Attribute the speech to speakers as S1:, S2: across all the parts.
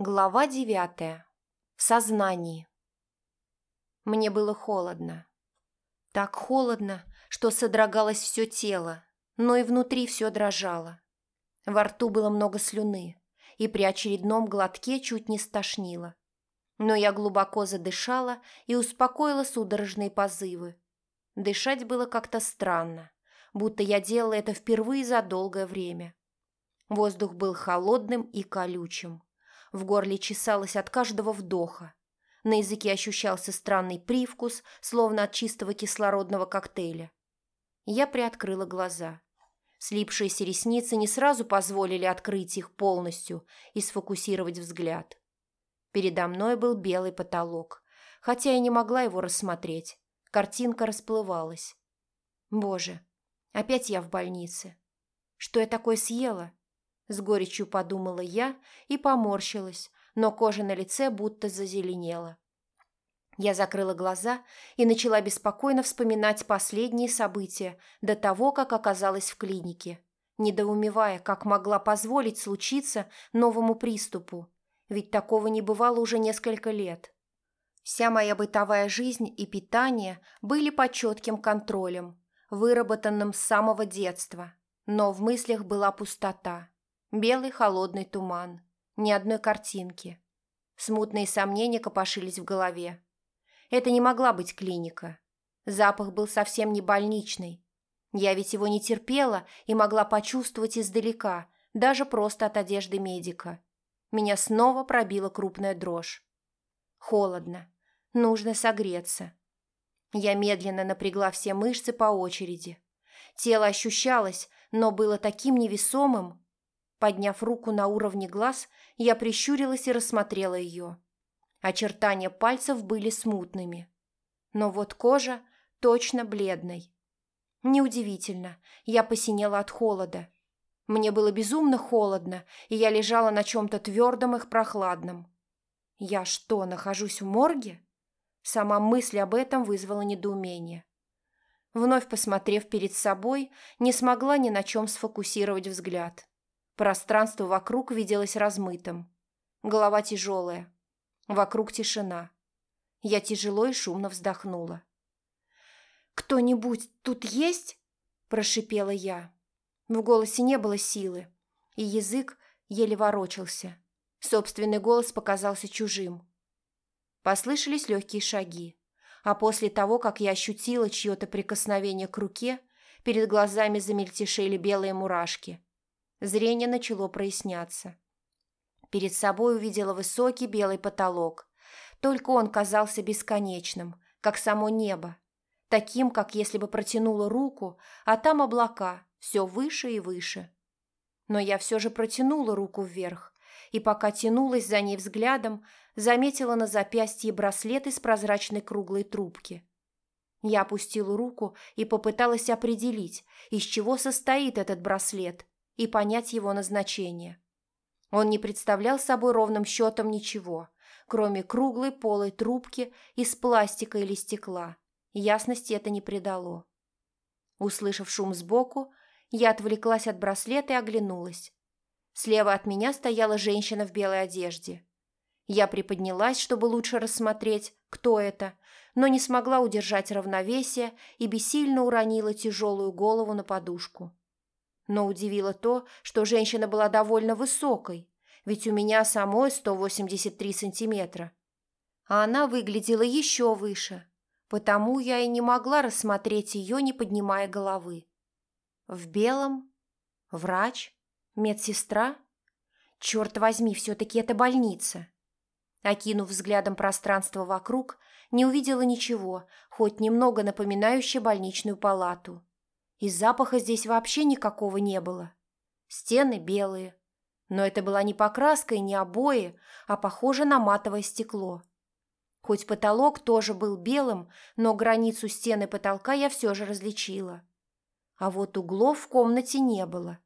S1: Глава девятая. В сознании. Мне было холодно. Так холодно, что содрогалось все тело, но и внутри все дрожало. Во рту было много слюны, и при очередном глотке чуть не стошнило. Но я глубоко задышала и успокоила судорожные позывы. Дышать было как-то странно, будто я делала это впервые за долгое время. Воздух был холодным и колючим в горле чесалось от каждого вдоха. На языке ощущался странный привкус, словно от чистого кислородного коктейля. Я приоткрыла глаза. Слипшиеся ресницы не сразу позволили открыть их полностью и сфокусировать взгляд. Передо мной был белый потолок, хотя я не могла его рассмотреть. Картинка расплывалась. Боже, опять я в больнице. Что я такое съела? С горечью подумала я и поморщилась, но кожа на лице будто зазеленела. Я закрыла глаза и начала беспокойно вспоминать последние события до того, как оказалась в клинике, недоумевая, как могла позволить случиться новому приступу, ведь такого не бывало уже несколько лет. Вся моя бытовая жизнь и питание были под четким контролем, выработанным с самого детства, но в мыслях была пустота. Белый холодный туман. Ни одной картинки. Смутные сомнения копошились в голове. Это не могла быть клиника. Запах был совсем не больничный. Я ведь его не терпела и могла почувствовать издалека, даже просто от одежды медика. Меня снова пробила крупная дрожь. Холодно. Нужно согреться. Я медленно напрягла все мышцы по очереди. Тело ощущалось, но было таким невесомым, Подняв руку на уровне глаз, я прищурилась и рассмотрела ее. Очертания пальцев были смутными. Но вот кожа точно бледной. Неудивительно, я посинела от холода. Мне было безумно холодно, и я лежала на чем-то твердом и прохладном. Я что, нахожусь в морге? Сама мысль об этом вызвала недоумение. Вновь посмотрев перед собой, не смогла ни на чем сфокусировать взгляд. Пространство вокруг виделось размытым. Голова тяжелая. Вокруг тишина. Я тяжело и шумно вздохнула. «Кто-нибудь тут есть?» – прошипела я. В голосе не было силы, и язык еле ворочался. Собственный голос показался чужим. Послышались легкие шаги, а после того, как я ощутила чье-то прикосновение к руке, перед глазами замельтешили белые мурашки – Зрение начало проясняться. Перед собой увидела высокий белый потолок. Только он казался бесконечным, как само небо. Таким, как если бы протянула руку, а там облака, все выше и выше. Но я все же протянула руку вверх, и пока тянулась за ней взглядом, заметила на запястье браслет из прозрачной круглой трубки. Я опустила руку и попыталась определить, из чего состоит этот браслет, и понять его назначение. Он не представлял собой ровным счетом ничего, кроме круглой полой трубки из пластика или стекла. Ясности это не придало. Услышав шум сбоку, я отвлеклась от браслета и оглянулась. Слева от меня стояла женщина в белой одежде. Я приподнялась, чтобы лучше рассмотреть, кто это, но не смогла удержать равновесие и бессильно уронила тяжелую голову на подушку. Но удивило то, что женщина была довольно высокой, ведь у меня самой 183 сантиметра. А она выглядела еще выше, потому я и не могла рассмотреть ее, не поднимая головы. В белом? Врач? Медсестра? Черт возьми, все-таки это больница. Окинув взглядом пространство вокруг, не увидела ничего, хоть немного напоминающее больничную палату. И запаха здесь вообще никакого не было. Стены белые. Но это была не покраска и не обои, а похоже на матовое стекло. Хоть потолок тоже был белым, но границу стены потолка я все же различила. А вот углов в комнате не было.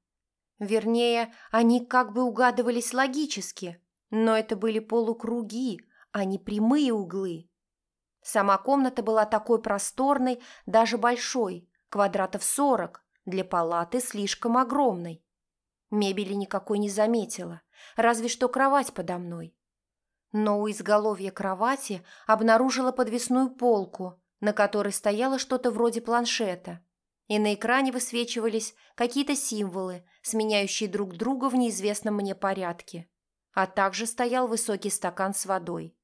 S1: Вернее, они как бы угадывались логически, но это были полукруги, а не прямые углы. Сама комната была такой просторной, даже большой, Квадратов сорок, для палаты слишком огромной. Мебели никакой не заметила, разве что кровать подо мной. Но у изголовья кровати обнаружила подвесную полку, на которой стояло что-то вроде планшета, и на экране высвечивались какие-то символы, сменяющие друг друга в неизвестном мне порядке, а также стоял высокий стакан с водой.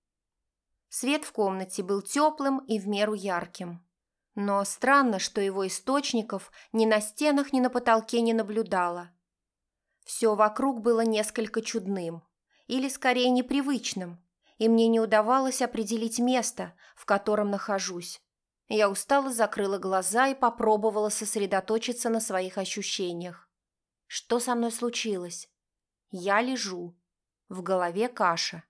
S1: Свет в комнате был теплым и в меру ярким. Но странно, что его источников ни на стенах, ни на потолке не наблюдало. Все вокруг было несколько чудным, или скорее непривычным, и мне не удавалось определить место, в котором нахожусь. Я устало закрыла глаза и попробовала сосредоточиться на своих ощущениях. Что со мной случилось? Я лежу. В голове каша.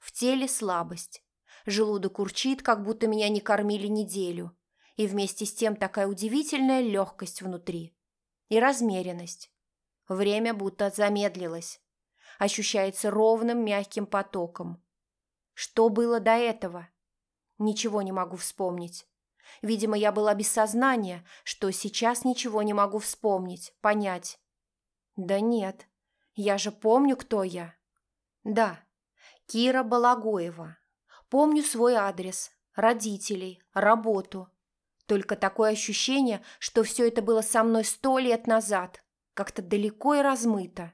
S1: В теле слабость. Желудок урчит, как будто меня не кормили неделю. И вместе с тем такая удивительная легкость внутри. И размеренность. Время будто замедлилось. Ощущается ровным мягким потоком. Что было до этого? Ничего не могу вспомнить. Видимо, я была без сознания, что сейчас ничего не могу вспомнить, понять. Да нет, я же помню, кто я. Да, Кира Балагоева. Помню свой адрес, родителей, работу. Только такое ощущение, что все это было со мной сто лет назад, как-то далеко и размыто.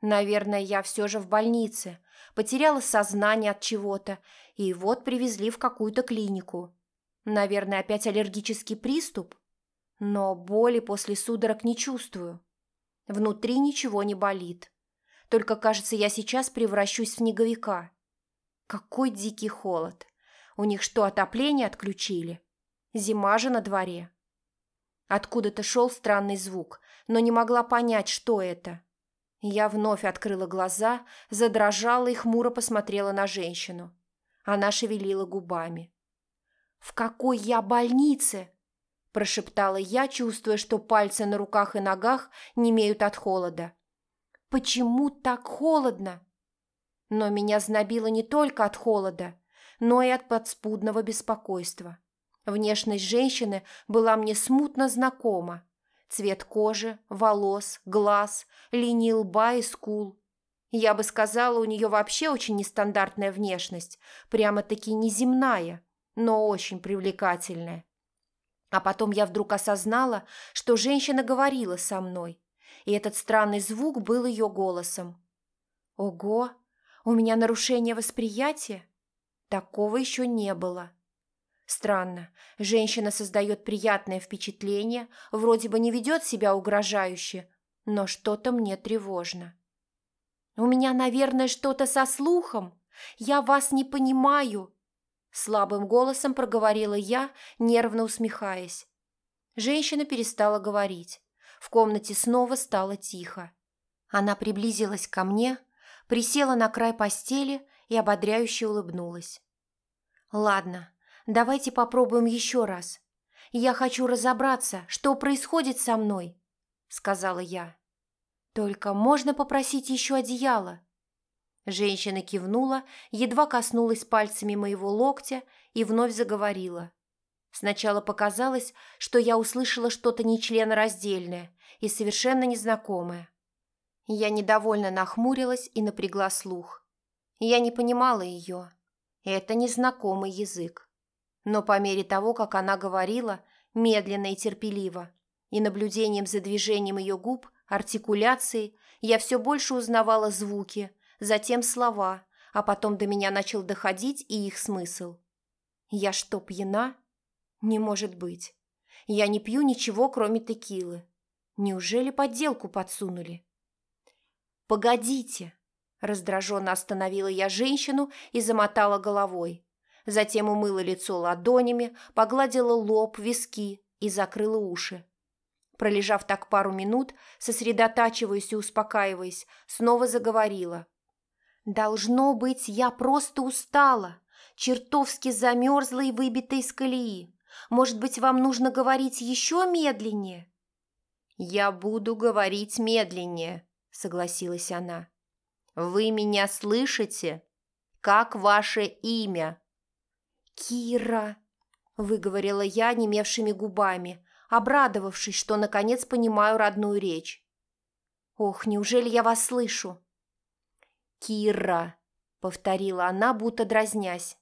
S1: Наверное, я все же в больнице, потеряла сознание от чего-то, и вот привезли в какую-то клинику. Наверное, опять аллергический приступ? Но боли после судорог не чувствую. Внутри ничего не болит. Только, кажется, я сейчас превращусь в снеговика. Какой дикий холод. У них что, отопление отключили? Зима же на дворе. Откуда-то шел странный звук, но не могла понять, что это. Я вновь открыла глаза, задрожала и хмуро посмотрела на женщину. Она шевелила губами. «В какой я больнице?» – прошептала я, чувствуя, что пальцы на руках и ногах не имеют от холода. «Почему так холодно?» Но меня знобило не только от холода, но и от подспудного беспокойства. Внешность женщины была мне смутно знакома. Цвет кожи, волос, глаз, линии лба и скул. Я бы сказала, у нее вообще очень нестандартная внешность, прямо-таки неземная но очень привлекательная. А потом я вдруг осознала, что женщина говорила со мной, и этот странный звук был ее голосом. «Ого! У меня нарушение восприятия? Такого еще не было». Странно, женщина создает приятное впечатление, вроде бы не ведет себя угрожающе, но что-то мне тревожно. «У меня, наверное, что-то со слухом. Я вас не понимаю», Слабым голосом проговорила я, нервно усмехаясь. Женщина перестала говорить. В комнате снова стало тихо. Она приблизилась ко мне, присела на край постели и ободряюще улыбнулась. «Ладно, давайте попробуем еще раз. Я хочу разобраться, что происходит со мной», — сказала я. «Только можно попросить еще одеяло?» Женщина кивнула, едва коснулась пальцами моего локтя и вновь заговорила. Сначала показалось, что я услышала что-то нечленораздельное и совершенно незнакомое. Я недовольно нахмурилась и напрягла слух. Я не понимала ее. Это незнакомый язык. Но по мере того, как она говорила, медленно и терпеливо, и наблюдением за движением ее губ, артикуляцией, я все больше узнавала звуки – затем слова, а потом до меня начал доходить и их смысл. «Я что, пьяна? Не может быть. Я не пью ничего, кроме текилы. Неужели подделку подсунули?» «Погодите!» Раздраженно остановила я женщину и замотала головой. Затем умыла лицо ладонями, погладила лоб, виски и закрыла уши. Пролежав так пару минут, сосредотачиваясь и успокаиваясь, снова заговорила. Должно быть, я просто устала, чертовски замерзла и выбита из колеи. Может быть, вам нужно говорить еще медленнее?» «Я буду говорить медленнее», — согласилась она. «Вы меня слышите? Как ваше имя?» «Кира», — выговорила я немевшими губами, обрадовавшись, что наконец понимаю родную речь. «Ох, неужели я вас слышу?»
S2: Кира!»
S1: – повторила она, будто дразнясь.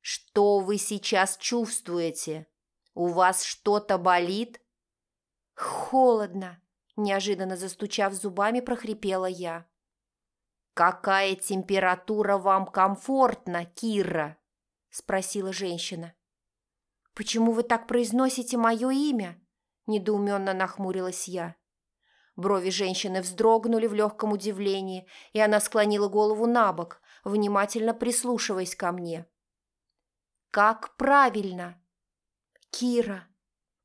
S1: «Что вы сейчас чувствуете? У вас что-то болит?» «Холодно», – неожиданно застучав зубами, прохрипела я. «Какая температура вам комфортна, Кира?» – спросила женщина. «Почему вы так произносите мое имя?» – недоуменно нахмурилась я. Брови женщины вздрогнули в легком удивлении, и она склонила голову на бок, внимательно прислушиваясь ко мне. «Как правильно?» «Кира.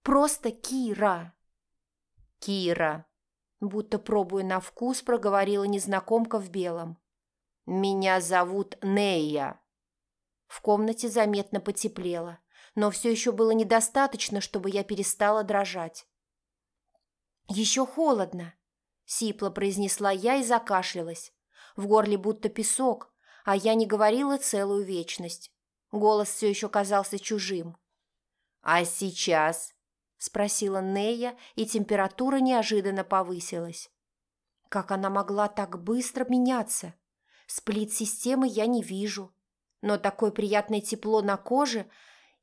S1: Просто Кира».
S2: «Кира»,
S1: будто пробуя на вкус, проговорила незнакомка в белом.
S2: «Меня зовут Нея».
S1: В комнате заметно потеплело, но все еще было недостаточно, чтобы я перестала дрожать. «Еще холодно», — сипло произнесла я и закашлялась. В горле будто песок, а я не говорила целую вечность. Голос все еще казался чужим.
S2: «А сейчас?» — спросила Нея, и температура неожиданно повысилась.
S1: Как она могла так быстро меняться? Сплит-системы я не вижу, но такое приятное тепло на коже,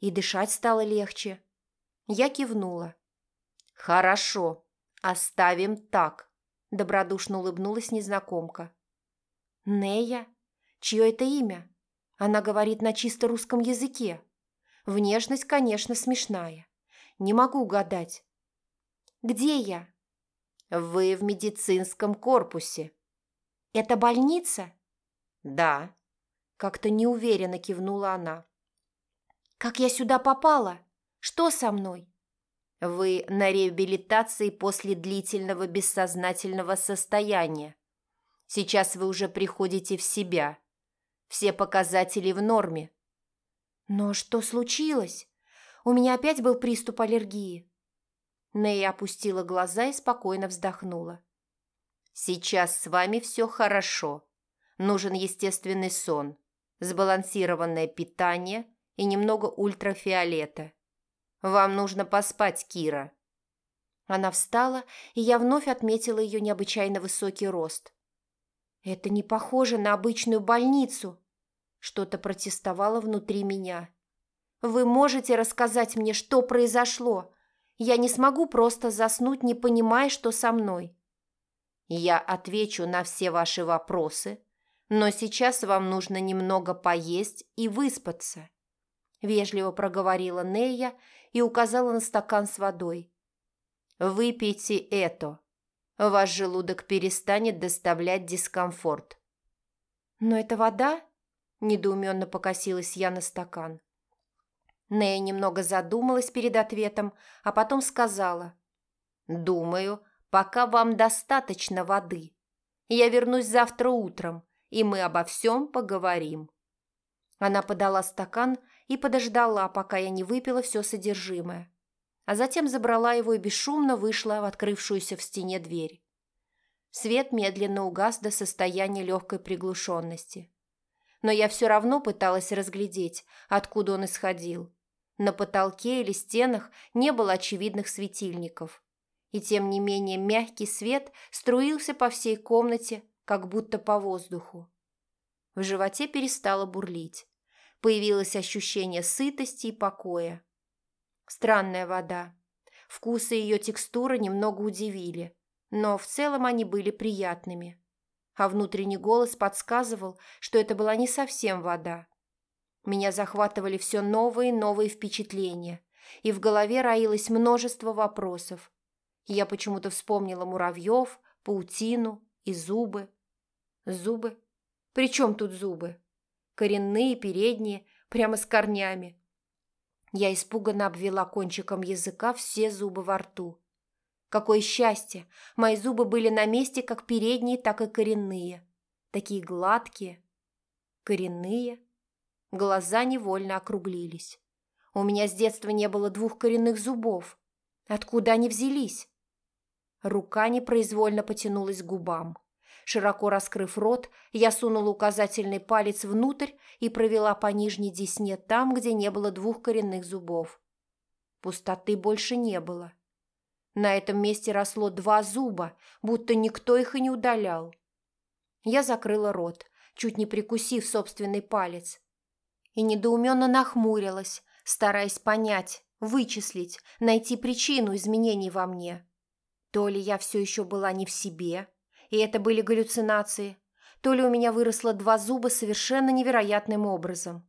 S1: и дышать стало легче. Я кивнула.
S2: «Хорошо», «Оставим так», –
S1: добродушно улыбнулась незнакомка. «Нея? Чье это имя? Она говорит на чисто русском языке. Внешность, конечно, смешная. Не могу угадать. Где я?»
S2: «Вы в медицинском корпусе».
S1: «Это больница?»
S2: «Да», –
S1: как-то неуверенно кивнула она. «Как я сюда попала? Что со мной?»
S2: Вы на реабилитации после длительного бессознательного состояния. Сейчас вы уже приходите в себя. Все показатели в норме.
S1: Но что случилось? У меня опять был приступ аллергии. Нэй опустила глаза и спокойно вздохнула.
S2: Сейчас с вами все хорошо. Нужен естественный сон, сбалансированное питание и немного ультрафиолета. «Вам нужно поспать, Кира».
S1: Она встала, и я вновь отметила ее необычайно высокий рост. «Это не похоже на обычную больницу», – что-то протестовало внутри меня. «Вы можете рассказать мне, что произошло? Я не смогу просто заснуть, не понимая, что со мной».
S2: «Я отвечу на все ваши вопросы, но сейчас вам нужно немного поесть и выспаться», – вежливо проговорила Нея и указала на стакан с водой. «Выпейте это. Ваш желудок перестанет доставлять дискомфорт».
S1: «Но это вода?» – недоуменно покосилась я на стакан. Нея немного задумалась перед ответом, а потом сказала.
S2: «Думаю, пока вам достаточно воды. Я вернусь завтра утром, и мы обо всем поговорим».
S1: Она подала стакан и подождала, пока я не выпила все содержимое. А затем забрала его и бесшумно вышла в открывшуюся в стене дверь. Свет медленно угас до состояния легкой приглушенности. Но я все равно пыталась разглядеть, откуда он исходил. На потолке или стенах не было очевидных светильников. И тем не менее мягкий свет струился по всей комнате, как будто по воздуху. В животе перестало бурлить. Появилось ощущение сытости и покоя. Странная вода. Вкус и ее текстура немного удивили, но в целом они были приятными. А внутренний голос подсказывал, что это была не совсем вода. Меня захватывали все новые и новые впечатления, и в голове роилось множество вопросов. Я почему-то вспомнила муравьев, паутину и зубы. Зубы? При чем тут зубы? коренные, передние, прямо с корнями. Я испуганно обвела кончиком языка все зубы во рту. Какое счастье! Мои зубы были на месте как передние, так и коренные. Такие гладкие. Коренные. Глаза невольно округлились. У меня с детства не было двух коренных зубов. Откуда они взялись? Рука непроизвольно потянулась к губам. Широко раскрыв рот, я сунула указательный палец внутрь и провела по нижней десне там, где не было двух коренных зубов. Пустоты больше не было. На этом месте росло два зуба, будто никто их и не удалял. Я закрыла рот, чуть не прикусив собственный палец. И недоуменно нахмурилась, стараясь понять, вычислить, найти причину изменений во мне. То ли я все еще была не в себе, и это были галлюцинации, то ли у меня выросло два зуба совершенно невероятным образом.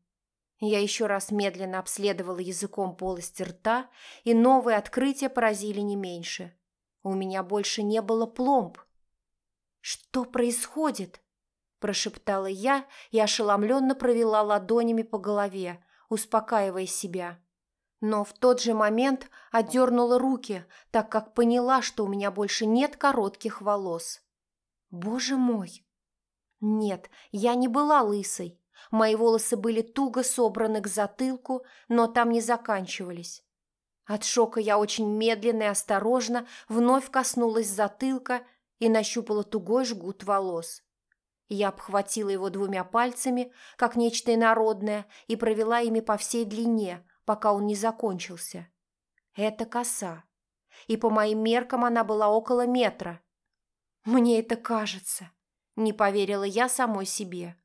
S1: Я еще раз медленно обследовала языком полость рта, и новые открытия поразили не меньше. У меня больше не было пломб. «Что происходит?» – прошептала я и ошеломленно провела ладонями по голове, успокаивая себя. Но в тот же момент отдернула руки, так как поняла, что у меня больше нет коротких волос. «Боже мой!» Нет, я не была лысой. Мои волосы были туго собраны к затылку, но там не заканчивались. От шока я очень медленно и осторожно вновь коснулась затылка и нащупала тугой жгут волос. Я обхватила его двумя пальцами, как нечто инородное, и провела ими по всей длине, пока он не закончился. Это коса. И по моим меркам она была около метра. Мне это кажется. Не поверила я самой себе.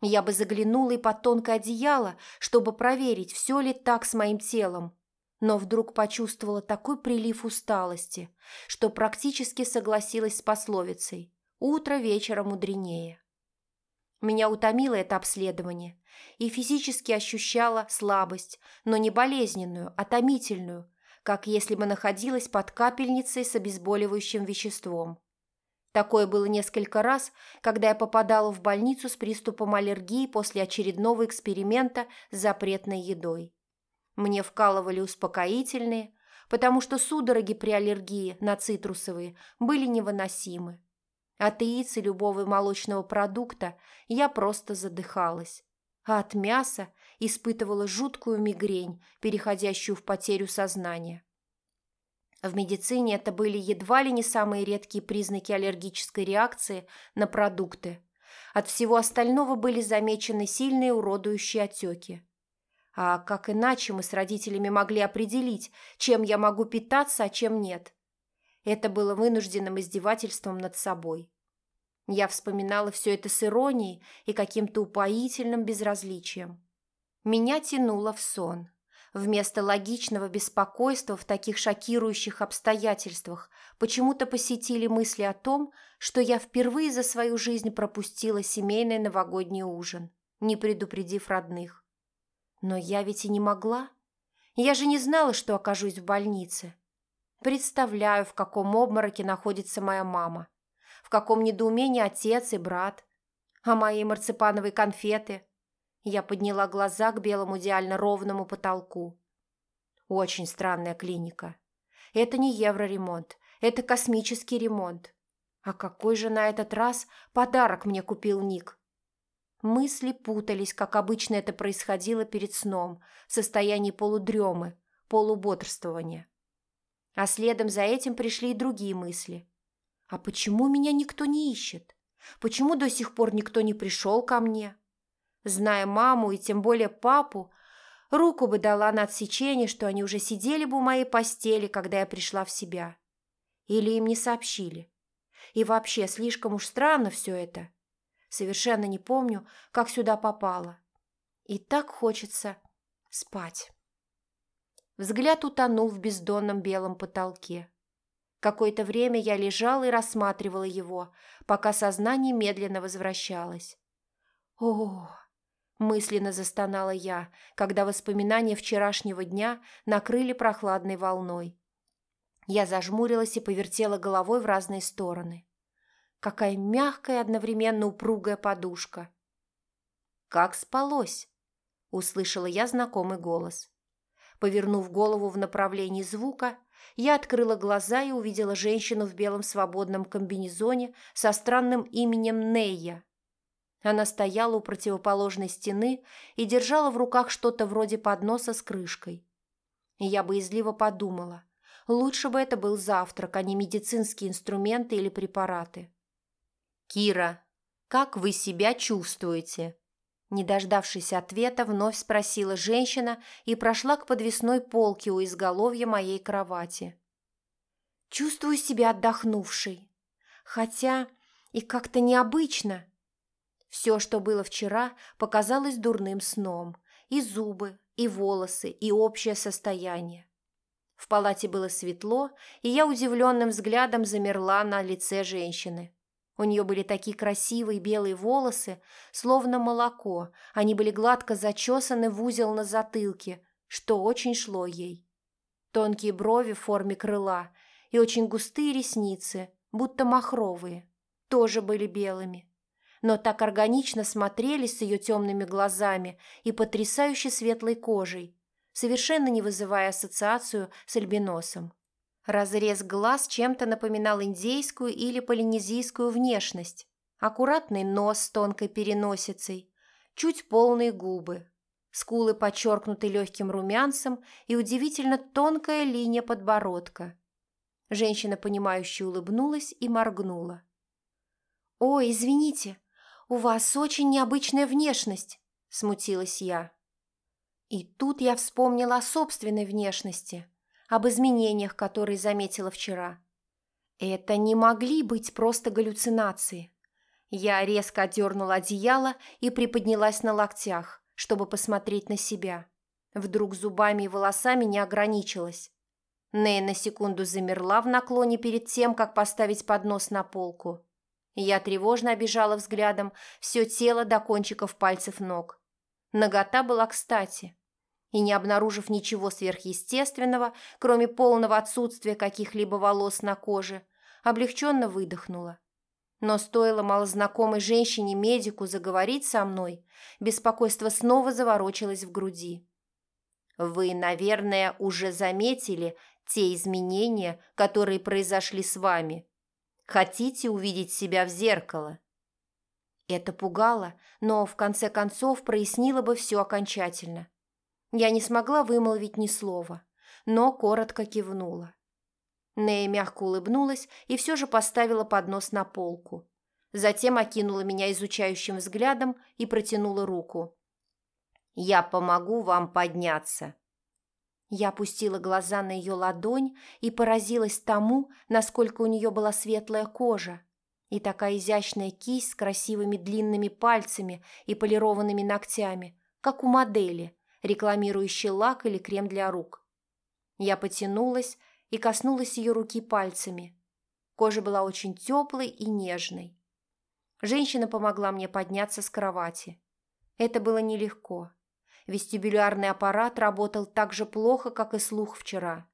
S1: Я бы заглянула и под тонкое одеяло, чтобы проверить, все ли так с моим телом. Но вдруг почувствовала такой прилив усталости, что практически согласилась с пословицей «утро вечера мудренее». Меня утомило это обследование, и физически ощущала слабость, но не болезненную, а томительную, как если бы находилась под капельницей с обезболивающим веществом. Такое было несколько раз, когда я попадала в больницу с приступом аллергии после очередного эксперимента с запретной едой. Мне вкалывали успокоительные, потому что судороги при аллергии на цитрусовые были невыносимы. От яиц и любого молочного продукта я просто задыхалась. А от мяса испытывала жуткую мигрень, переходящую в потерю сознания. В медицине это были едва ли не самые редкие признаки аллергической реакции на продукты. От всего остального были замечены сильные уродующие отеки. А как иначе мы с родителями могли определить, чем я могу питаться, а чем нет? Это было вынужденным издевательством над собой. Я вспоминала все это с иронией и каким-то упоительным безразличием. Меня тянуло в сон. Вместо логичного беспокойства в таких шокирующих обстоятельствах почему-то посетили мысли о том, что я впервые за свою жизнь пропустила семейный новогодний ужин, не предупредив родных. Но я ведь и не могла. Я же не знала, что окажусь в больнице. Представляю, в каком обмороке находится моя мама, каком недоумении отец и брат, а мои марципановые конфеты – я подняла глаза к белому идеально ровному потолку. Очень странная клиника. Это не евроремонт, это космический ремонт. А какой же на этот раз подарок мне купил Ник? Мысли путались, как обычно это происходило перед сном, в состоянии полудремы, полубодрствования. А следом за этим пришли и другие мысли. А почему меня никто не ищет? Почему до сих пор никто не пришел ко мне? Зная маму и тем более папу, руку бы дала на отсечение, что они уже сидели бы у моей постели, когда я пришла в себя. Или им не сообщили. И вообще, слишком уж странно все это. Совершенно не помню, как сюда попала. И так хочется спать. Взгляд утонул в бездонном белом потолке. Какое-то время я лежала и рассматривала его, пока сознание медленно возвращалось. О, мысленно застонала я, когда воспоминания вчерашнего дня накрыли прохладной волной. Я зажмурилась и повертела головой в разные стороны. Какая мягкая одновременно упругая подушка. «Как спалось?» – услышала я знакомый голос. Повернув голову в направлении звука, я открыла глаза и увидела женщину в белом свободном комбинезоне со странным именем Нейя. Она стояла у противоположной стены и держала в руках что-то вроде подноса с крышкой. Я боязливо подумала, лучше бы это был завтрак, а не медицинские инструменты или препараты. «Кира, как вы себя чувствуете?» Не дождавшись ответа, вновь спросила женщина и прошла к подвесной полке у изголовья моей кровати. «Чувствую себя отдохнувшей. Хотя и как-то необычно», Все, что было вчера, показалось дурным сном. И зубы, и волосы, и общее состояние. В палате было светло, и я удивленным взглядом замерла на лице женщины. У нее были такие красивые белые волосы, словно молоко. Они были гладко зачесаны в узел на затылке, что очень шло ей. Тонкие брови в форме крыла и очень густые ресницы, будто махровые, тоже были белыми. Но так органично смотрелись с ее темными глазами и потрясающе светлой кожей, совершенно не вызывая ассоциацию с альбиносом. Разрез глаз чем-то напоминал индейскую или полинезийскую внешность. Аккуратный нос с тонкой переносицей, чуть полные губы, скулы подчеркнуты легким румянцем и удивительно тонкая линия подбородка. Женщина, понимающе улыбнулась и моргнула. «Ой, извините, у вас очень необычная внешность», – смутилась я. И тут я вспомнила о собственной внешности, об изменениях, которые заметила вчера. Это не могли быть просто галлюцинации. Я резко отдернула одеяло и приподнялась на локтях, чтобы посмотреть на себя. Вдруг зубами и волосами не ограничилась. Нэй на секунду замерла в наклоне перед тем, как поставить поднос на полку. Я тревожно обижала взглядом все тело до кончиков пальцев ног. Нагота была кстати и, не обнаружив ничего сверхъестественного, кроме полного отсутствия каких-либо волос на коже, облегченно выдохнула. Но стоило малознакомой женщине-медику заговорить со мной, беспокойство снова заворочилось в груди. «Вы, наверное, уже заметили те изменения, которые произошли с вами. Хотите увидеть себя в зеркало?» Это пугало, но в конце концов прояснило бы все окончательно. Я не смогла вымолвить ни слова, но коротко кивнула. Нея мягко улыбнулась и все же поставила поднос на полку. Затем окинула меня изучающим взглядом и протянула руку. «Я помогу вам подняться». Я опустила глаза на ее ладонь и поразилась тому, насколько у нее была светлая кожа и такая изящная кисть с красивыми длинными пальцами и полированными ногтями, как у модели, рекламирующий лак или крем для рук. Я потянулась и коснулась ее руки пальцами. Кожа была очень теплой и нежной. Женщина помогла мне подняться с кровати. Это было нелегко. Вестибулярный аппарат работал так же плохо, как и слух вчера.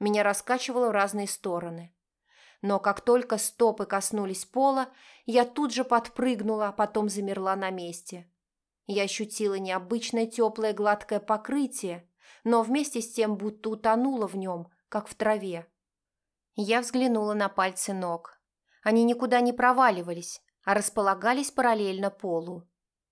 S1: Меня раскачивало в разные стороны. Но как только стопы коснулись пола, я тут же подпрыгнула, а потом замерла на месте. Я ощутила необычное теплое гладкое покрытие, но вместе с тем будто утонула в нем, как в траве. Я взглянула на пальцы ног. Они никуда не проваливались, а располагались параллельно полу.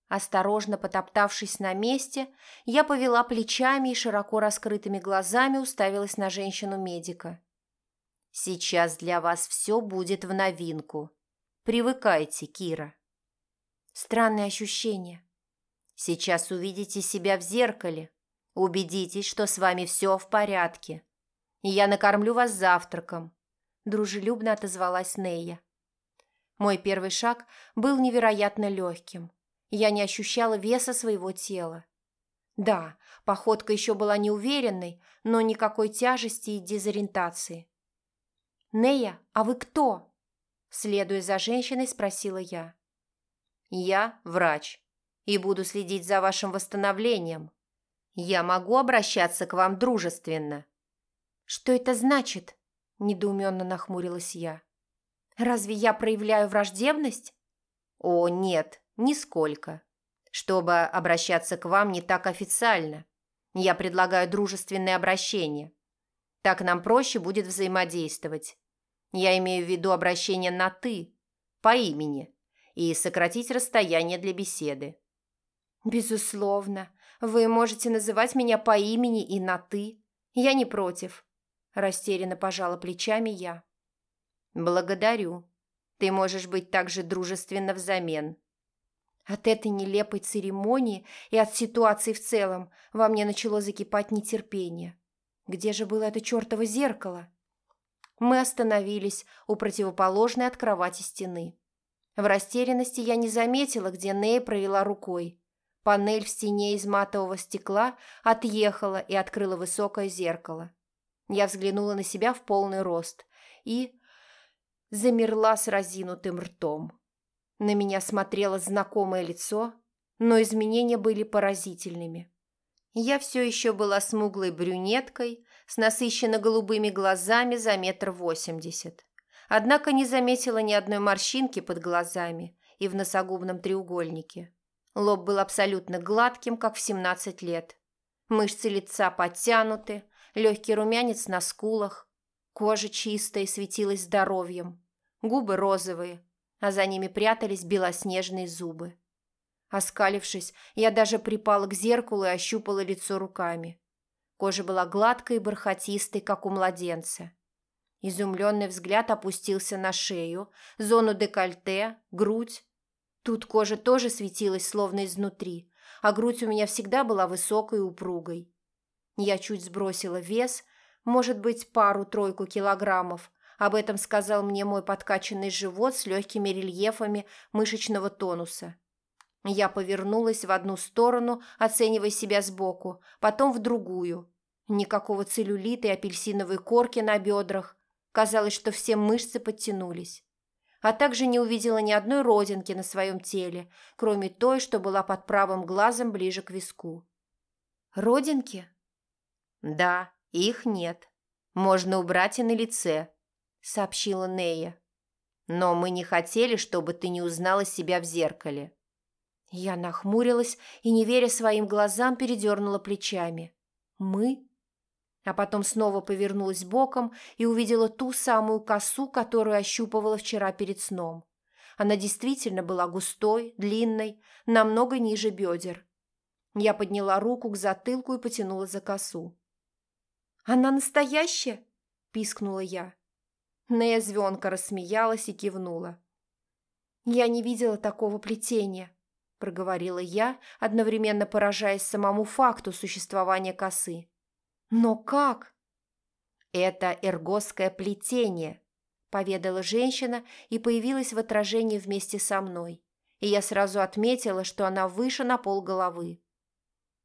S1: Осторожно потоптавшись на месте, я повела плечами и широко раскрытыми глазами уставилась на женщину-медика. «Сейчас для вас все будет в новинку. Привыкайте, Кира». Странное ощущение. Сейчас увидите себя в зеркале. Убедитесь, что с вами все в порядке. Я накормлю вас завтраком», – дружелюбно отозвалась Нея. Мой первый шаг был невероятно легким. Я не ощущала веса своего тела. Да, походка еще была неуверенной, но никакой тяжести и дезориентации. «Нея, а вы кто?» Следуя за женщиной, спросила я. «Я врач», и буду следить за вашим восстановлением. Я могу обращаться к вам дружественно». «Что это значит?» – недоуменно нахмурилась я. «Разве я проявляю враждебность?» «О, нет, нисколько. Чтобы обращаться к вам не так официально. Я предлагаю дружественное обращение. Так нам проще будет взаимодействовать. Я имею в виду обращение на «ты», по имени, и сократить расстояние для беседы. «Безусловно. Вы можете называть меня по имени и на «ты». Я не против», – растерянно пожала плечами я. «Благодарю. Ты можешь быть также дружественна взамен». От этой нелепой церемонии и от ситуации в целом во мне начало закипать нетерпение. Где же было это чертово зеркало? Мы остановились у противоположной от кровати стены.
S2: В растерянности я не заметила, где Нея провела рукой. Панель в стене из матового стекла отъехала и открыла высокое зеркало. Я взглянула на себя в полный рост и замерла с разинутым ртом. На меня смотрело знакомое лицо, но изменения были поразительными. Я все еще была смуглой брюнеткой с насыщенно голубыми глазами за метр восемьдесят. Однако не заметила ни одной морщинки под глазами и в носогубном треугольнике. Лоб был абсолютно гладким, как в 17 лет. Мышцы лица подтянуты, легкий румянец на скулах, кожа чистая светилась здоровьем, губы розовые, а за ними прятались белоснежные зубы. Оскалившись, я даже припала к зеркалу и ощупала лицо руками. Кожа была гладкой и бархатистой, как у младенца. Изумленный взгляд опустился на шею, зону декольте, грудь. Тут кожа тоже светилась, словно изнутри, а грудь у меня всегда была высокой и упругой. Я чуть сбросила вес, может быть, пару-тройку килограммов. Об этом сказал мне мой подкачанный живот с легкими рельефами мышечного тонуса. Я повернулась в одну сторону, оценивая себя сбоку, потом в другую. Никакого целлюлита и апельсиновой корки на бедрах. Казалось, что все мышцы подтянулись. А также не увидела ни одной родинки на своем теле, кроме той, что была под правым глазом ближе к виску. «Родинки?» «Да, их нет. Можно убрать и на лице», — сообщила Нея. «Но мы не хотели, чтобы ты не узнала себя в зеркале». Я нахмурилась и, не веря своим глазам, передернула плечами. «Мы?» А потом снова повернулась боком и увидела ту самую косу, которую ощупывала вчера перед сном. Она действительно была густой, длинной, намного ниже бедер. Я подняла руку к затылку и потянула за косу. «Она настоящая?» – пискнула я. Нея звонко рассмеялась и кивнула. «Я не видела такого плетения», – проговорила я, одновременно поражаясь самому факту существования косы. «Но как?» «Это эргосское плетение», – поведала женщина и появилась в отражении вместе со мной. И я сразу отметила, что она выше на пол головы.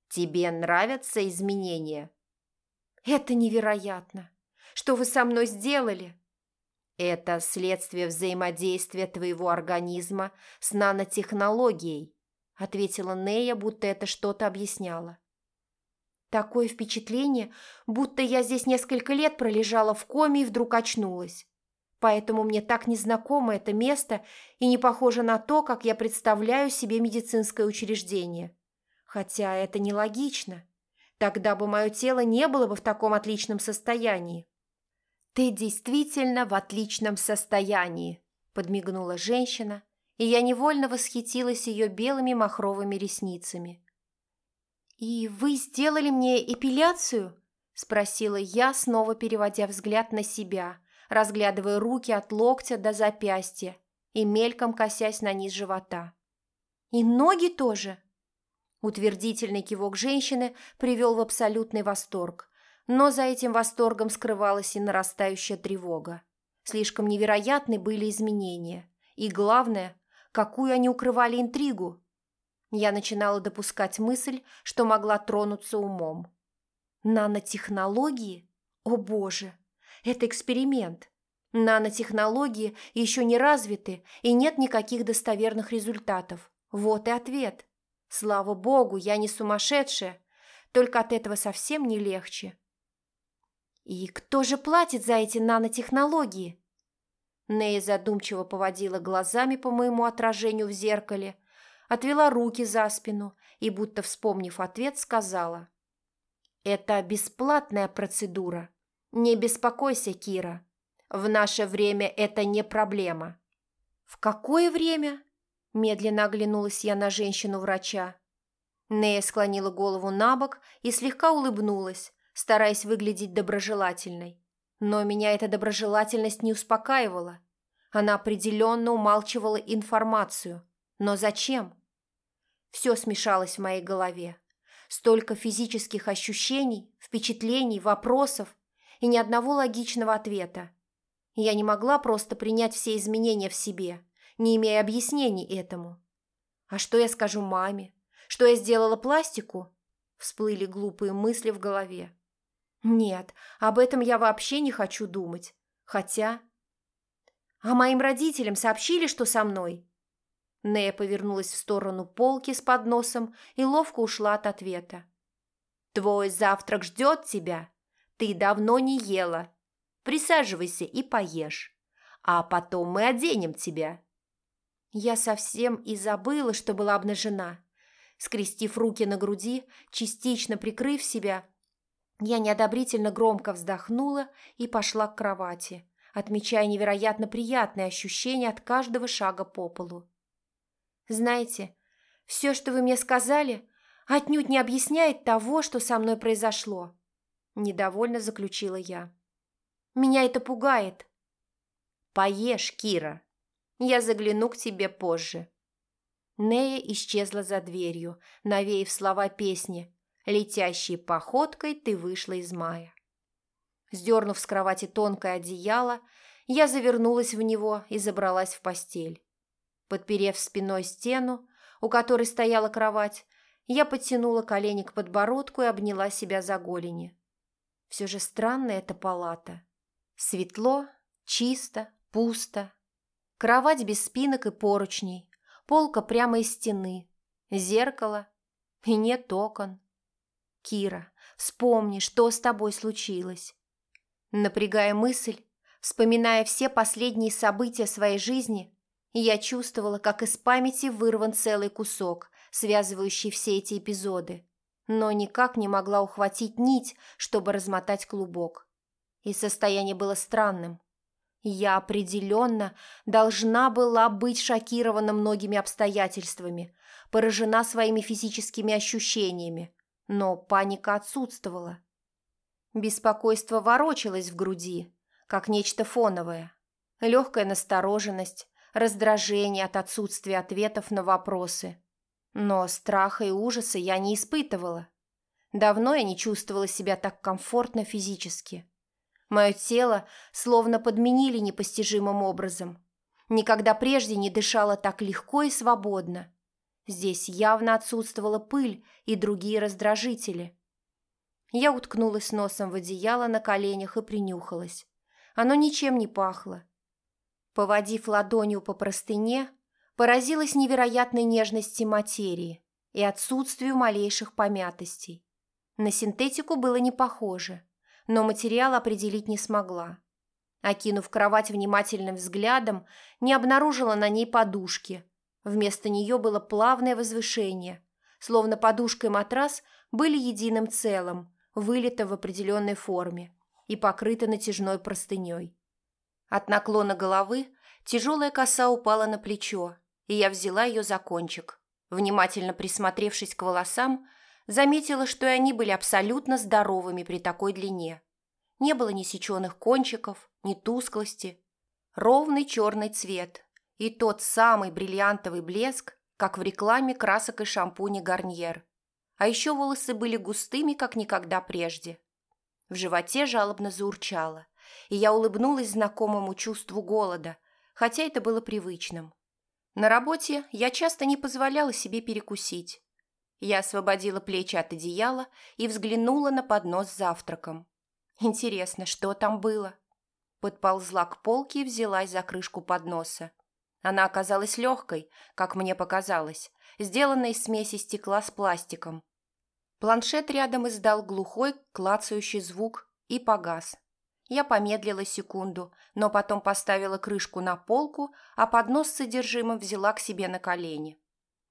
S2: «Тебе нравятся изменения?» «Это невероятно! Что вы со мной сделали?» «Это следствие взаимодействия твоего организма с нанотехнологией», ответила Нея, будто это что-то объясняло. Такое впечатление, будто я здесь несколько лет пролежала в коме и вдруг очнулась. Поэтому мне так незнакомо это место и не похоже на то, как я представляю себе медицинское учреждение. Хотя это нелогично. Тогда бы мое тело не было бы в таком отличном состоянии. «Ты действительно в отличном состоянии», – подмигнула женщина, и я невольно восхитилась ее белыми махровыми ресницами. «И вы сделали мне эпиляцию?» – спросила я, снова переводя взгляд на себя, разглядывая руки от локтя до запястья и мельком косясь на низ живота. «И ноги тоже?» Утвердительный кивок женщины привел в абсолютный восторг, но за этим восторгом скрывалась и нарастающая тревога. Слишком невероятны были изменения. И главное, какую они укрывали интригу. Я начинала допускать мысль, что могла тронуться умом. Нанотехнологии? О боже! Это эксперимент. Нанотехнологии еще не развиты и нет никаких достоверных результатов. Вот и ответ. Слава богу, я не сумасшедшая, только от этого совсем не легче. И кто же платит за эти нанотехнологии? Нея задумчиво поводила глазами по моему отражению в зеркале, отвела руки за спину и, будто вспомнив ответ, сказала. «Это бесплатная процедура. Не беспокойся, Кира. В наше время это не проблема». «В какое время?» Медленно оглянулась я на женщину-врача. Нея склонила голову на бок и слегка улыбнулась, стараясь выглядеть доброжелательной. Но меня эта доброжелательность не успокаивала. Она определенно умалчивала информацию. Но зачем? Все смешалось в моей голове. Столько физических ощущений, впечатлений, вопросов и ни одного логичного ответа. Я не могла просто принять все изменения в себе –
S1: не имея объяснений этому. А что я скажу маме? Что я сделала пластику? Всплыли глупые мысли в голове. Нет, об этом я вообще не хочу думать. Хотя... А моим родителям сообщили, что со мной? Нея повернулась в сторону полки с подносом и ловко ушла от ответа. «Твой завтрак ждет тебя. Ты давно не ела. Присаживайся и поешь. А потом мы оденем тебя». Я совсем и забыла, что была обнажена. Скрестив руки на груди, частично прикрыв себя, я неодобрительно громко вздохнула и пошла к кровати, отмечая невероятно приятные ощущения от каждого шага по полу. Знаете, все, что вы мне сказали, отнюдь не объясняет того, что со мной произошло. Недовольно заключила я. Меня это пугает. Поешь, Кира. Я загляну к тебе позже. Нея исчезла за дверью, навеяв слова песни «Летящей походкой ты вышла из мая». Сдернув с кровати тонкое одеяло, я завернулась в него и забралась в постель. Подперев спиной стену, у которой стояла кровать, я подтянула колени к подбородку и обняла себя за голени. Все же странная эта палата. Светло, чисто, пусто. Кровать без спинок и поручней, полка прямо из стены, зеркало и нет окон. Кира, вспомни, что с тобой случилось. Напрягая мысль, вспоминая все последние события своей жизни, я чувствовала, как из памяти вырван целый кусок, связывающий все эти эпизоды, но никак не могла ухватить нить, чтобы размотать клубок. И состояние было странным. Я определенно должна была быть шокирована многими обстоятельствами, поражена своими физическими ощущениями, но паника отсутствовала. Беспокойство ворочалось в груди, как нечто фоновое. Легкая настороженность, раздражение от отсутствия ответов на вопросы. Но страха и ужаса я не испытывала. Давно я не чувствовала себя так комфортно физически. Мое тело словно подменили непостижимым образом. Никогда прежде не дышала так легко и свободно. Здесь явно отсутствовала пыль и другие раздражители. Я уткнулась носом в одеяло на коленях и принюхалась. Оно ничем не пахло. Поводив ладонью по простыне, поразилась невероятной нежности материи и отсутствию малейших помятостей. На синтетику было не похоже, но материал определить не смогла. Окинув кровать внимательным взглядом, не обнаружила на ней подушки. Вместо нее было плавное возвышение, словно подушка и матрас были единым целым, вылито в определенной форме и покрыто натяжной простыней. От наклона головы тяжелая коса упала на плечо, и я взяла ее за кончик. Внимательно присмотревшись к волосам, заметила, что и они были абсолютно здоровыми при такой длине. Не было ни сеченых кончиков, ни тусклости. Ровный черный цвет и тот самый бриллиантовый блеск, как в рекламе красок и шампуня Гарниер. А еще волосы были густыми, как никогда прежде. В животе жалобно заурчало и я улыбнулась знакомому чувству голода, хотя это было привычным. На работе я часто не позволяла себе перекусить. Я освободила плечи от одеяла и взглянула на поднос с завтраком. Интересно, что там было? Подползла к полке и взялась за крышку подноса. Она оказалась легкой, как мне показалось, сделанной из смеси стекла с пластиком. Планшет рядом издал глухой, клацающий звук и погас. Я помедлила секунду, но потом поставила крышку на полку, а поднос с содержимым взяла к себе на колени.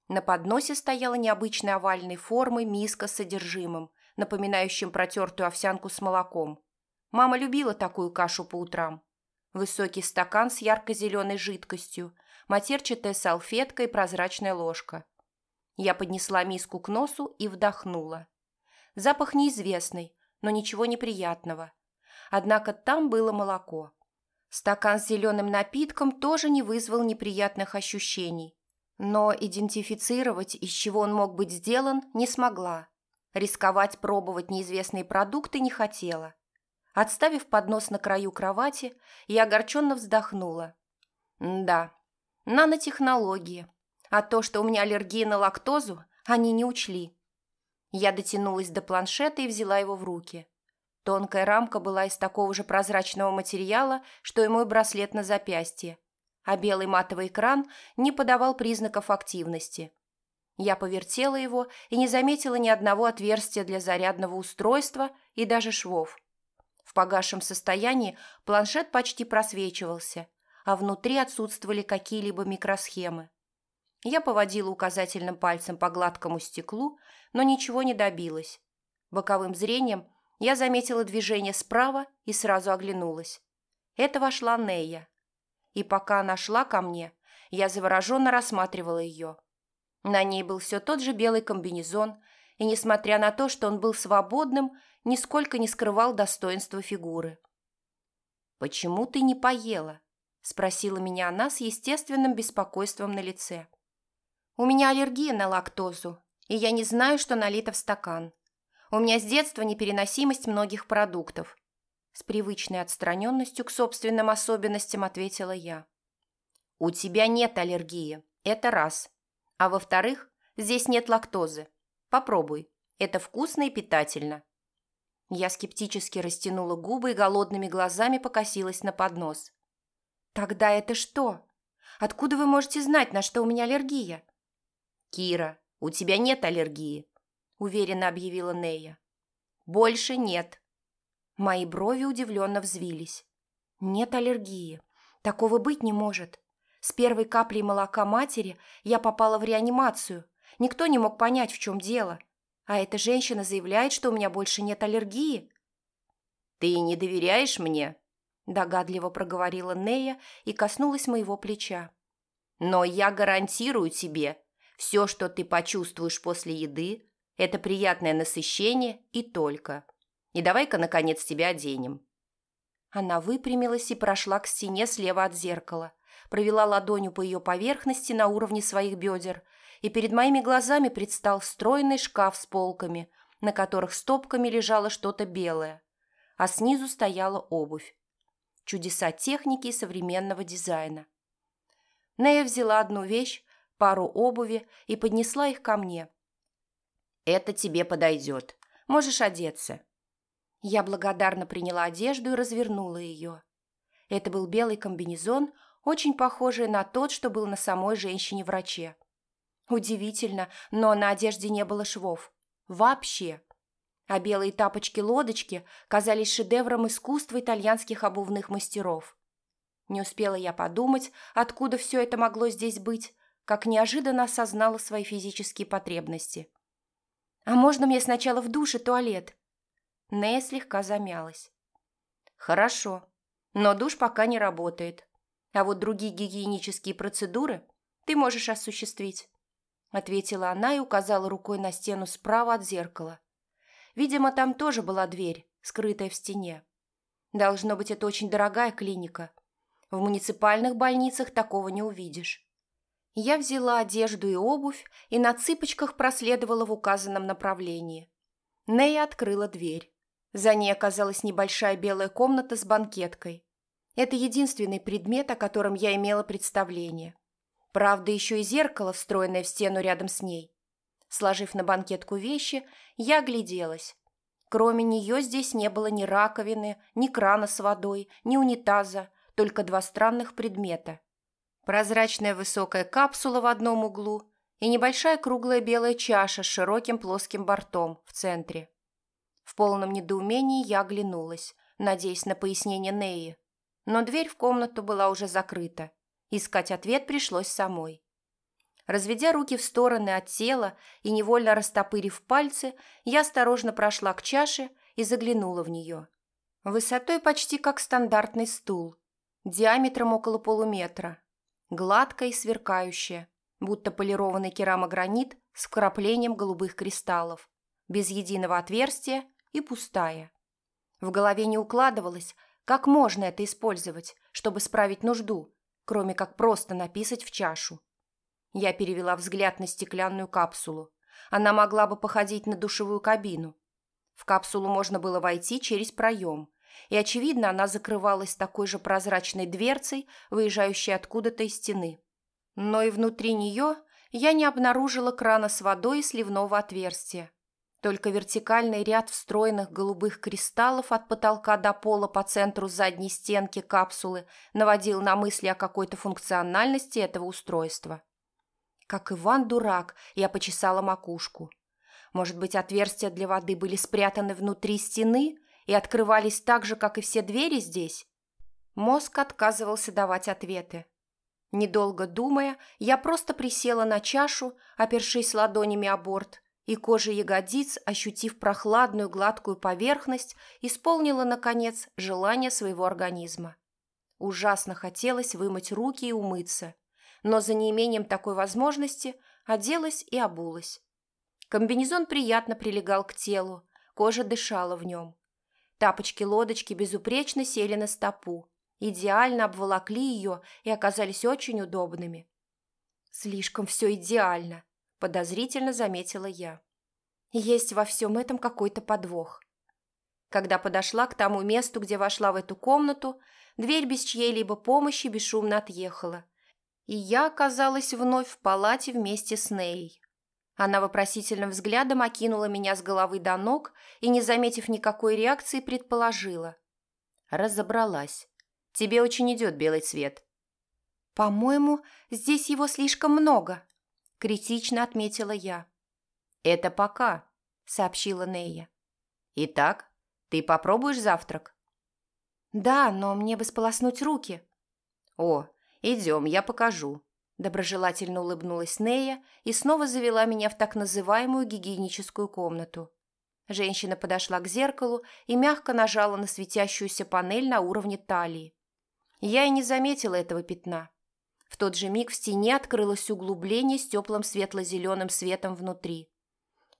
S1: На подносе стояла необычной овальной формы миска с содержимым, напоминающим протертую овсянку с молоком. Мама любила такую кашу по утрам. Высокий стакан с ярко-зеленой жидкостью, матерчатая салфетка и прозрачная ложка. Я поднесла миску к носу и вдохнула. Запах неизвестный, но ничего неприятного однако там было молоко. Стакан с зеленым напитком тоже не вызвал неприятных ощущений. Но идентифицировать, из чего он мог быть сделан, не смогла. Рисковать пробовать неизвестные продукты не хотела. Отставив поднос на краю кровати, я огорченно вздохнула. Да, Нанотехнологии. А то, что у меня аллергия на лактозу, они не учли. Я дотянулась до планшета и взяла его в руки. Тонкая рамка была из такого же прозрачного материала, что и мой браслет на запястье, а белый матовый экран не подавал признаков активности. Я повертела его и не заметила ни одного отверстия для зарядного устройства и даже швов. В погасшем состоянии планшет почти просвечивался, а внутри отсутствовали какие-либо микросхемы. Я поводила указательным пальцем по гладкому стеклу, но ничего не добилась. Боковым зрением я заметила движение справа и сразу оглянулась. Это вошла Нея. И пока она шла ко мне, я завороженно рассматривала ее. На ней был все тот же белый комбинезон, и, несмотря на то, что он был свободным, нисколько не скрывал достоинства фигуры. «Почему ты не поела?» – спросила меня она с естественным беспокойством на лице. «У меня аллергия на лактозу, и я не знаю, что налито в стакан. У меня с детства непереносимость многих продуктов». С привычной отстраненностью к собственным особенностям ответила я. «У тебя нет аллергии, это раз. А во-вторых, здесь нет лактозы. Попробуй. Это вкусно и питательно. Я скептически растянула губы и голодными глазами покосилась на поднос. «Тогда это что? Откуда вы можете знать, на что у меня аллергия?» «Кира, у тебя нет аллергии», – уверенно объявила Нея. «Больше нет». Мои брови удивленно взвились. «Нет аллергии. Такого быть не может. С первой каплей молока матери я попала в реанимацию. Никто не мог понять, в чем дело. А эта женщина заявляет, что у меня больше нет аллергии. «Ты не доверяешь мне?» Догадливо проговорила Нея и коснулась моего плеча. «Но я гарантирую тебе, все, что ты почувствуешь после еды, это приятное насыщение и только. И давай-ка, наконец, тебя оденем». Она выпрямилась и прошла к стене слева от зеркала провела ладонью по ее поверхности на уровне своих бедер, и перед моими глазами предстал стройный шкаф с полками, на которых стопками лежало что-то белое, а снизу стояла обувь. Чудеса техники и современного дизайна. Нея взяла одну вещь, пару обуви и поднесла их ко мне. «Это тебе подойдет. Можешь одеться». Я благодарно приняла одежду и развернула ее. Это был белый комбинезон, очень похожий на тот, что был на самой женщине-враче. Удивительно, но на одежде не было швов. Вообще. А белые тапочки-лодочки казались шедевром искусства итальянских обувных мастеров. Не успела я подумать, откуда все это могло здесь быть, как неожиданно осознала свои физические потребности. «А можно мне сначала в душе туалет?» Нея слегка замялась. «Хорошо, но душ пока не работает. А вот другие гигиенические процедуры ты можешь осуществить», – ответила она и указала рукой на стену справа от зеркала. Видимо, там тоже была дверь, скрытая в стене. Должно быть, это очень дорогая клиника. В муниципальных больницах такого не увидишь. Я взяла одежду и обувь и на цыпочках проследовала в указанном направлении. Нея открыла дверь. За ней оказалась небольшая белая комната с банкеткой. Это единственный предмет, о котором я имела представление. Правда, еще и зеркало, встроенное в стену рядом с ней. Сложив на банкетку вещи, я огляделась. Кроме нее здесь не было ни раковины, ни крана с водой, ни унитаза, только два странных предмета. Прозрачная высокая капсула в одном углу и небольшая круглая белая чаша с широким плоским бортом в центре. В полном недоумении я оглянулась, надеясь на пояснение Неи но дверь в комнату была уже закрыта. Искать ответ пришлось самой. Разведя руки в стороны от тела и невольно растопырив пальцы, я осторожно прошла к чаше и заглянула в нее. Высотой почти как стандартный стул, диаметром около полуметра, гладкая и сверкающая, будто полированный керамогранит с вкраплением голубых кристаллов, без единого отверстия и пустая. В голове не укладывалось, как можно это использовать, чтобы справить нужду, кроме как просто написать в чашу? Я перевела взгляд на стеклянную капсулу. Она могла бы походить на душевую кабину. В капсулу можно было войти через проем, и, очевидно, она закрывалась такой же прозрачной дверцей, выезжающей откуда-то из стены. Но и внутри нее я не обнаружила крана с водой и сливного отверстия. Только вертикальный ряд встроенных голубых кристаллов от потолка до пола по центру задней стенки капсулы наводил на мысли о какой-то функциональности этого устройства. Как Иван-дурак, я почесала макушку. Может быть, отверстия для воды были спрятаны внутри стены и открывались так же, как и все двери здесь? Мозг отказывался давать ответы. Недолго думая, я просто присела на чашу, опершись ладонями о борт, и кожа ягодиц, ощутив прохладную гладкую поверхность, исполнила, наконец, желание своего организма. Ужасно хотелось вымыть руки и умыться, но за неимением такой возможности оделась и обулась. Комбинезон приятно прилегал к телу, кожа дышала в нем. Тапочки-лодочки безупречно сели на стопу, идеально обволокли ее и оказались очень удобными. «Слишком все идеально», – подозрительно заметила я. «Есть во всем этом какой-то подвох». Когда подошла к тому месту, где вошла в эту комнату, дверь без чьей-либо помощи бесшумно отъехала, и я оказалась вновь в палате вместе с Ней. Она вопросительным взглядом окинула меня с головы до ног и, не заметив никакой реакции, предположила. Разобралась. Тебе очень идет белый цвет. По-моему, здесь его слишком много, критично отметила я. Это пока, сообщила Нея. Итак, ты попробуешь завтрак? Да, но мне бы сполоснуть руки. О, идем, я покажу. Доброжелательно улыбнулась Нея и снова завела меня в так называемую гигиеническую комнату. Женщина подошла к зеркалу и мягко нажала на светящуюся панель на уровне талии. Я и не заметила этого пятна. В тот же миг в стене открылось углубление с теплым светло-зеленым светом внутри.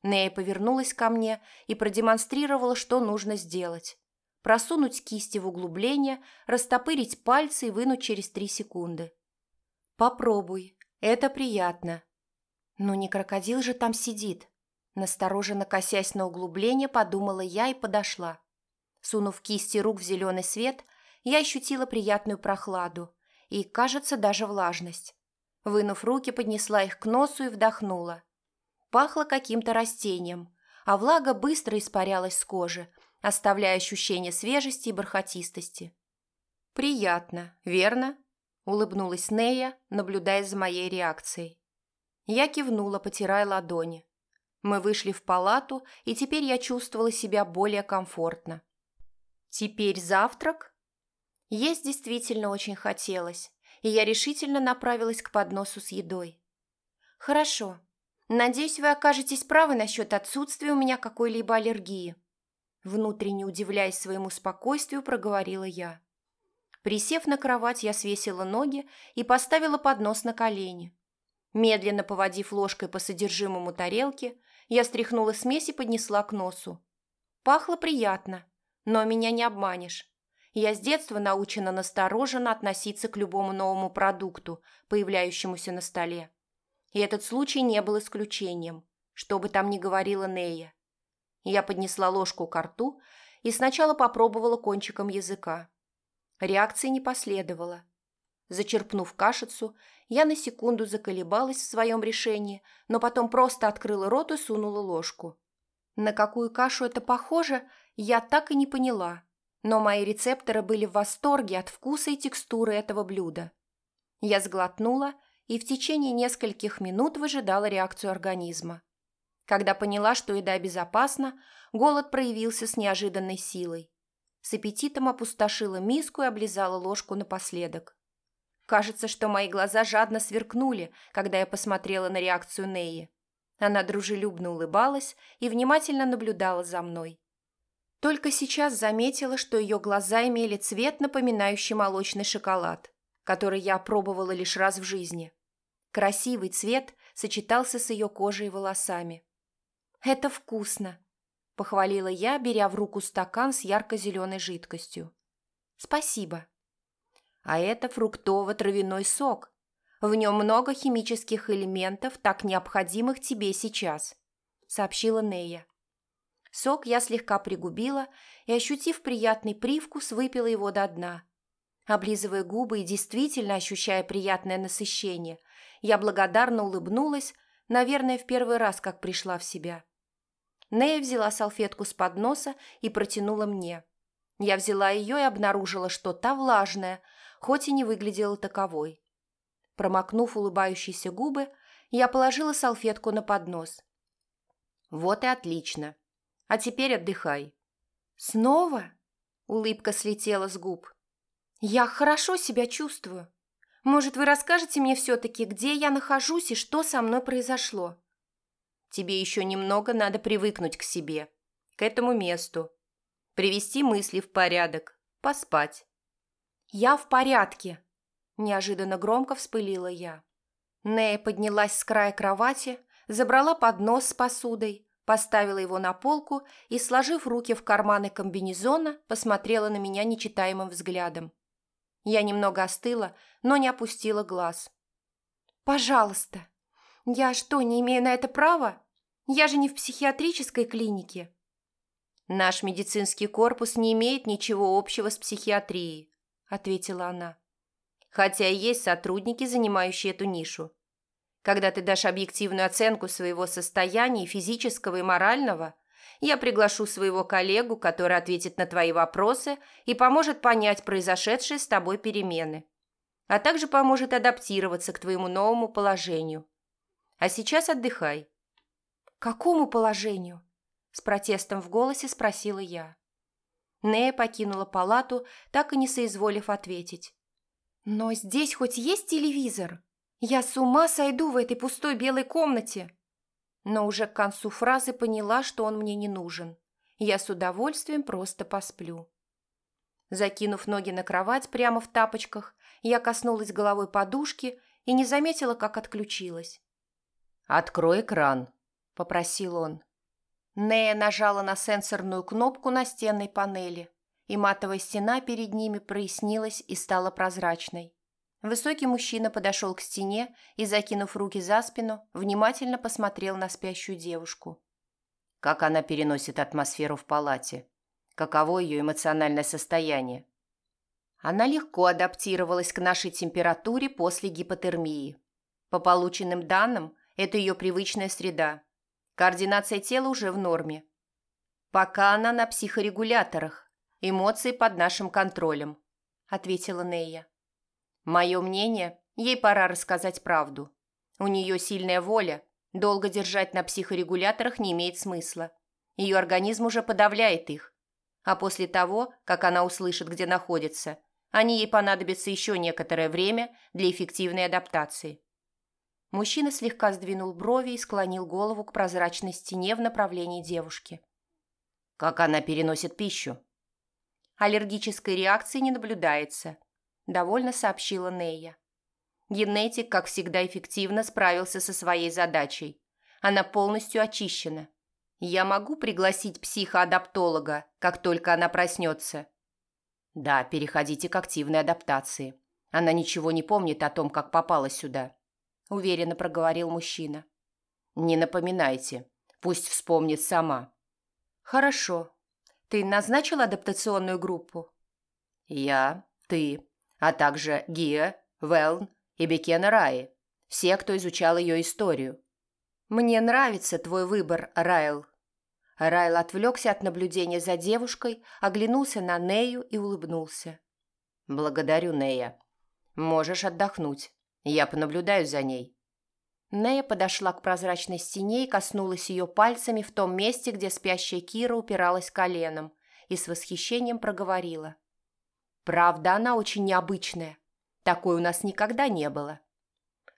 S1: Нея повернулась ко мне и продемонстрировала, что нужно сделать. Просунуть кисти в углубление, растопырить пальцы и вынуть через три секунды. «Попробуй, это приятно». «Ну не крокодил же там сидит». Настороженно косясь на углубление, подумала я и подошла. Сунув кисти рук в зеленый свет, я ощутила приятную прохладу и, кажется, даже влажность. Вынув руки, поднесла их к носу и вдохнула. Пахло каким-то растением, а влага быстро испарялась с кожи, оставляя ощущение свежести и бархатистости. «Приятно, верно?» – улыбнулась Нея, наблюдая за моей реакцией. Я кивнула, потирая ладони. Мы вышли в палату, и теперь я чувствовала себя более комфортно. «Теперь завтрак?» Есть действительно очень хотелось, и я решительно направилась к подносу с едой. «Хорошо. Надеюсь, вы окажетесь правы насчет отсутствия у меня какой-либо аллергии». Внутренне удивляясь своему спокойствию, проговорила я. Присев на кровать, я свесила ноги и поставила поднос на колени. Медленно поводив ложкой по содержимому тарелки, я стряхнула смесь и поднесла к носу. Пахло приятно, но меня не обманешь. Я с детства научена настороженно относиться к любому новому продукту, появляющемуся на столе. И этот случай не был исключением, что бы там ни говорила Нея. Я поднесла ложку к рту и сначала попробовала кончиком языка. Реакции не последовало. Зачерпнув кашицу, я на секунду заколебалась в своем решении, но потом просто открыла рот и сунула ложку. На какую кашу это похоже, я так и не поняла – но мои рецепторы были в восторге от вкуса и текстуры этого блюда. Я сглотнула и в течение нескольких минут выжидала реакцию организма. Когда поняла, что еда безопасна, голод проявился с неожиданной силой. С аппетитом опустошила миску и облизала ложку напоследок. Кажется, что мои глаза жадно сверкнули, когда я посмотрела на реакцию Неи. Она дружелюбно улыбалась и внимательно наблюдала за мной. Только сейчас заметила, что ее глаза имели цвет, напоминающий молочный шоколад, который я пробовала лишь раз в жизни. Красивый цвет сочетался с ее кожей и волосами. «Это вкусно», – похвалила я, беря в руку стакан с ярко-зеленой жидкостью. «Спасибо». «А это фруктово-травяной сок. В нем много химических элементов, так необходимых тебе сейчас», – сообщила Нея. Сок я слегка пригубила и, ощутив приятный привкус, выпила его до дна. Облизывая губы и действительно ощущая приятное насыщение, Я благодарно улыбнулась, наверное, в первый раз, как пришла в себя. Нея взяла салфетку с подноса и протянула мне. Я взяла ее и обнаружила, что та влажная, хоть и не выглядела таковой. Промокнув улыбающиеся губы, я положила салфетку на поднос. «Вот и отлично. А теперь отдыхай». «Снова?» – улыбка слетела с губ. «Я хорошо себя чувствую. Может, вы расскажете мне все-таки, где я нахожусь и что со мной произошло?»
S2: «Тебе еще немного надо привыкнуть к себе, к этому месту, привести мысли в порядок, поспать».
S1: «Я в порядке», – неожиданно громко вспылила я. Нея поднялась с края кровати, забрала поднос с посудой, поставила его на полку и, сложив руки в карманы комбинезона, посмотрела на меня нечитаемым взглядом. Я немного остыла, но не опустила глаз. «Пожалуйста! Я что, не имею на это права? Я же не в психиатрической клинике!»
S2: «Наш медицинский корпус не имеет ничего общего с психиатрией», – ответила она хотя и есть сотрудники, занимающие эту нишу. Когда ты дашь объективную оценку своего состояния, физического и морального, я приглашу своего коллегу, который ответит на твои вопросы и поможет понять произошедшие с тобой перемены, а также поможет адаптироваться к твоему новому положению. А сейчас отдыхай.
S1: «Какому положению?» – с протестом в голосе спросила я. Нея покинула палату, так и не соизволив ответить. Но здесь хоть есть телевизор? Я с ума сойду в этой пустой белой комнате. Но уже к концу фразы поняла, что он мне не нужен. Я с удовольствием просто посплю. Закинув ноги на кровать прямо в тапочках, я коснулась головой подушки и не заметила, как отключилась.
S2: «Открой экран», – попросил он.
S1: Нея нажала на сенсорную кнопку на стенной панели и матовая стена перед ними прояснилась и стала прозрачной. Высокий мужчина подошел к стене и, закинув руки за спину, внимательно посмотрел на спящую девушку.
S2: Как она переносит атмосферу в палате? Каково ее эмоциональное состояние? Она легко адаптировалась к нашей температуре после гипотермии. По полученным данным, это ее привычная среда. Координация тела уже в норме. Пока она на психорегуляторах, Эмоции под нашим контролем», – ответила Нея. «Мое мнение, ей пора рассказать правду. У нее сильная воля, долго держать на психорегуляторах не имеет смысла. Ее организм уже подавляет их. А после того, как она услышит, где находится, они ей понадобятся еще некоторое время для эффективной адаптации».
S1: Мужчина слегка сдвинул брови и склонил голову к прозрачной стене в направлении девушки.
S2: «Как она переносит пищу?»
S1: Аллергической реакции не наблюдается», – довольно сообщила Нея. Генетик, как всегда, эффективно справился со своей задачей. Она полностью очищена. Я могу пригласить психоадаптолога, как только она проснется.
S2: Да, переходите к активной адаптации. Она ничего не помнит о том, как попала сюда, уверенно проговорил мужчина. Не напоминайте. Пусть вспомнит сама.
S1: Хорошо, ты назначил адаптационную группу?
S2: Я, ты, а также Гия, Велн и Бекена Раи. Все, кто изучал ее историю.
S1: Мне нравится твой выбор, Райл. Райл отвлекся от наблюдения за девушкой, оглянулся на Нею и улыбнулся.
S2: «Благодарю, Нея. Можешь отдохнуть. Я понаблюдаю за ней».
S1: Нея подошла к прозрачной стене и коснулась ее пальцами в том месте, где спящая Кира упиралась коленом, и с восхищением проговорила. «Правда, она очень необычная. Такой у нас никогда не было».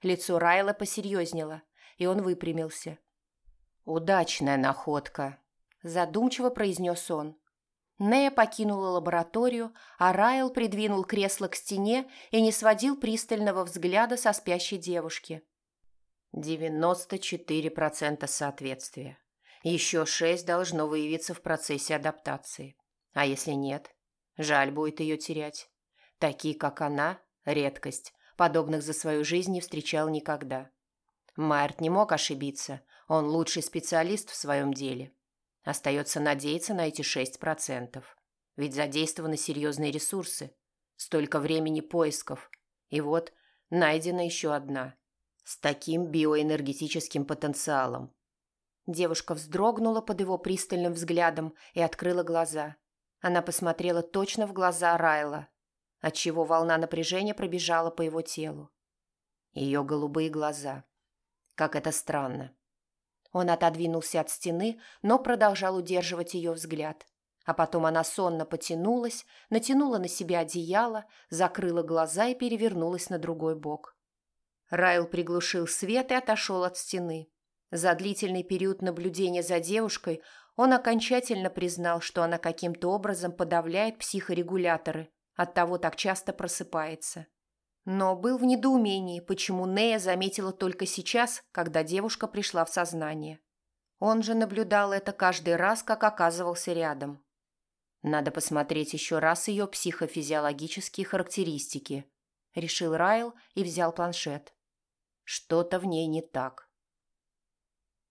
S1: Лицо Райла посерьезнело, и он выпрямился.
S2: «Удачная находка», – задумчиво произнес он.
S1: Нея покинула лабораторию, а Райл придвинул кресло к стене и не сводил пристального взгляда со спящей девушки.
S2: 94% соответствия. Еще 6 должно выявиться в процессе адаптации. А если нет? Жаль будет ее терять. Такие, как она, редкость. Подобных за свою жизнь не встречал никогда. Майерт не мог ошибиться. Он лучший специалист в своем деле. Остается надеяться на эти 6%. Ведь задействованы серьезные ресурсы. Столько времени поисков. И вот найдена еще одна – С таким биоэнергетическим потенциалом.
S1: Девушка вздрогнула под его пристальным взглядом и открыла глаза. Она посмотрела точно в глаза Райла, отчего волна напряжения пробежала по его телу.
S2: Ее голубые глаза. Как это странно.
S1: Он отодвинулся от стены, но продолжал удерживать ее взгляд. А потом она сонно потянулась, натянула на себя одеяло, закрыла глаза и перевернулась на другой бок. Райл приглушил свет и отошел от стены. За длительный период наблюдения за девушкой он окончательно признал, что она каким-то образом подавляет психорегуляторы, оттого так часто просыпается. Но был в недоумении, почему Нея заметила только сейчас, когда девушка пришла в сознание. Он же наблюдал это каждый раз, как оказывался рядом. Надо посмотреть еще раз ее психофизиологические характеристики, решил Райл и взял планшет. Что-то в ней не так.